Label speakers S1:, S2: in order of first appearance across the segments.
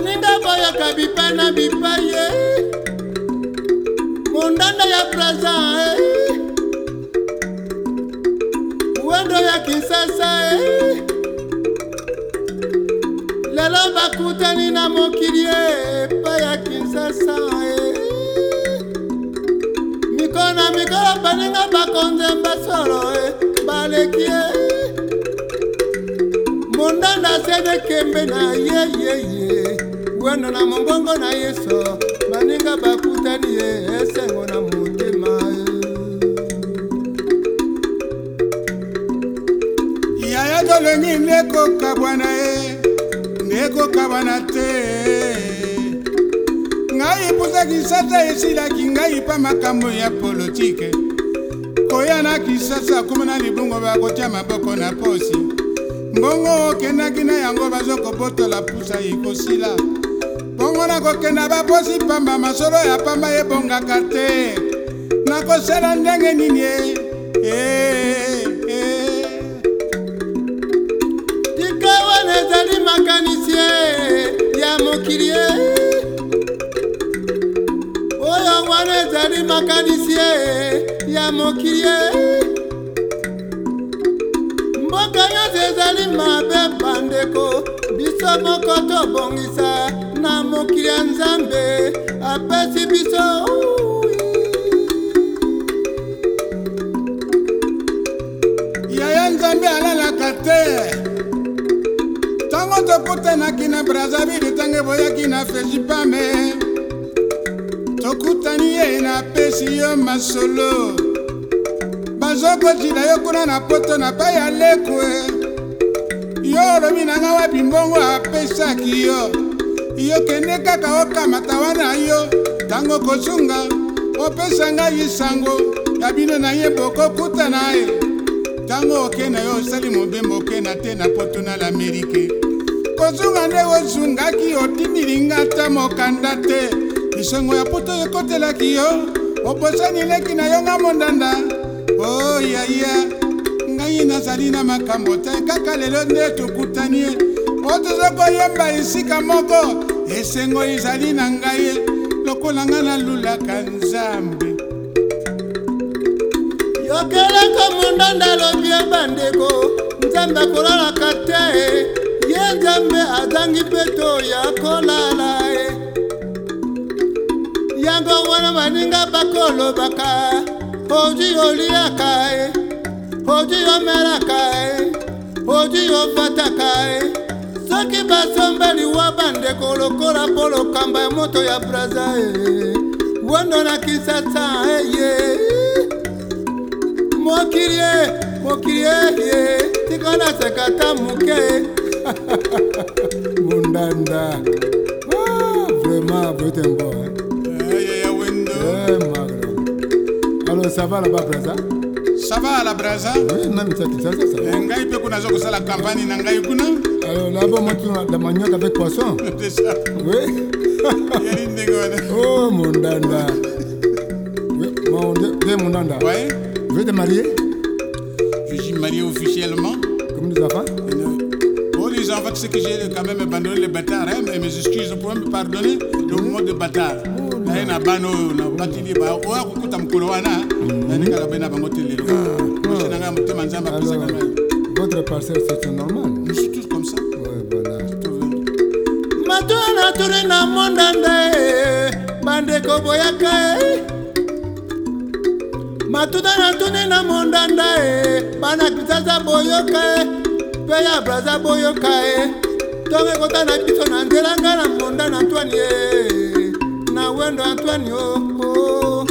S1: baninga boyoka bipai na bipai ye eh? mondanda ya braza e eh? wendo ya kinsasa e eh? lelo bakutani na mokili e epai ya kinsasa e mikolo na mikolo baninga bakonzemba solo e baleki e mondanda sedekembe na yeyeye ye, ye. bwendo na mongongo na yeso baninga bakutani ye esengo na motema
S2: yaya tolongi ndekokabwana ye ndekokabwana te ngai epusaki nsasa esilaki ngai mpa makambo ya politike koya na kisasa kumana libongo bakotya maboko na posi mbongo okendaki na yango bazokobotola pusa ekosila bongo nakokenda baposi pamba masolo ya pamba ebongaka te
S1: nakosala ndenge nini e? E, e, tika wana ezali makanisie ya mokili oyo wana ezali makanisie ya mokili mboka nyonso ezali mabe bandeko biso moko tobongisa na mokili ya nzambe apesi biso yaya
S2: nzambe alalaka te ntango tokutanaki na brazavili ntango boyaki na fejipame tokutani ye na apesi yo masolo bazokotila yo kuna na poto na pai alekwe yo olobi na nga wapi mbongo apesaki yo yokende kaka okamata wana yo ntango kosunga opesa ngai lisango ya bino na ye bokokutana ye ntango okenda yo osali mobembo okenda te na poto na lamerike kozunga nde ozungaki otindili nga ata mokanda te lisango ya poto ekotelaki yo obosani leki na yo nga mondanda oyaya oh, yeah, yeah. nazangi nazali na makambo te kaka lelo nde tokutani ye po toza koyemba esika moko esengo ezali na ngai ye lokola ngai nalulaka nzambe
S1: yokelaka mondanda alobi ebandeko nzambe akolalaka te ye nzambe azangi mpeto ya kolala ye yango wana baninga bakolobaka ozwi oliaka ye oju yomelaka ye oju yofataka ye soki basombeli wa bandeko lokola mpo lokamba ya moto ya braza ye wondo na kisasa eye mokili ye mokili eye tika naseka ta moke mondanda ah, vraiment botembo eh, eh, magro alo savana babraza
S2: ça va à la brasa
S1: oui mais ça ça ça eh, ngai mpe
S2: kuna azokosala kampagne na ngai kuna alors ah, là-bas moi la manioc avec poisson c'est ça oui oh mon danda mon mon danda Oui je vais te marier je suis marié officiellement comme des enfants Oui. les enfants oh, fait que j'ai quand même abandonné les bâtards hein, mais mes excuses pour me pardonner le mot de bâtard naye na bana oyo nabatili oya kokuta mokolo wana mhm. naningaka mpe na bango te lelo ah, ose ah. na ngai motema nzambe apesaka ngai votre parcelle c'est normal nous sommes tous comme ça
S1: matoa naturi na mondanda e bandeko boyaka e matuta natuni na mondanda e bana kinshasa boyoka e mpe ya braza boyoka e tongo ekota na biso na nzelanga na monda na ntwani e Mando Antonio. oh,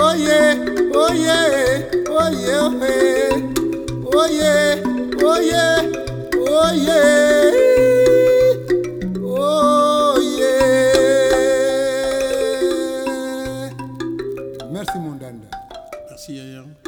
S1: oh yeah, oh yeah, oh yeah, oh yeah, oh yeah, oh yeah, oh yeah. Merci mon danda. Merci Yaya.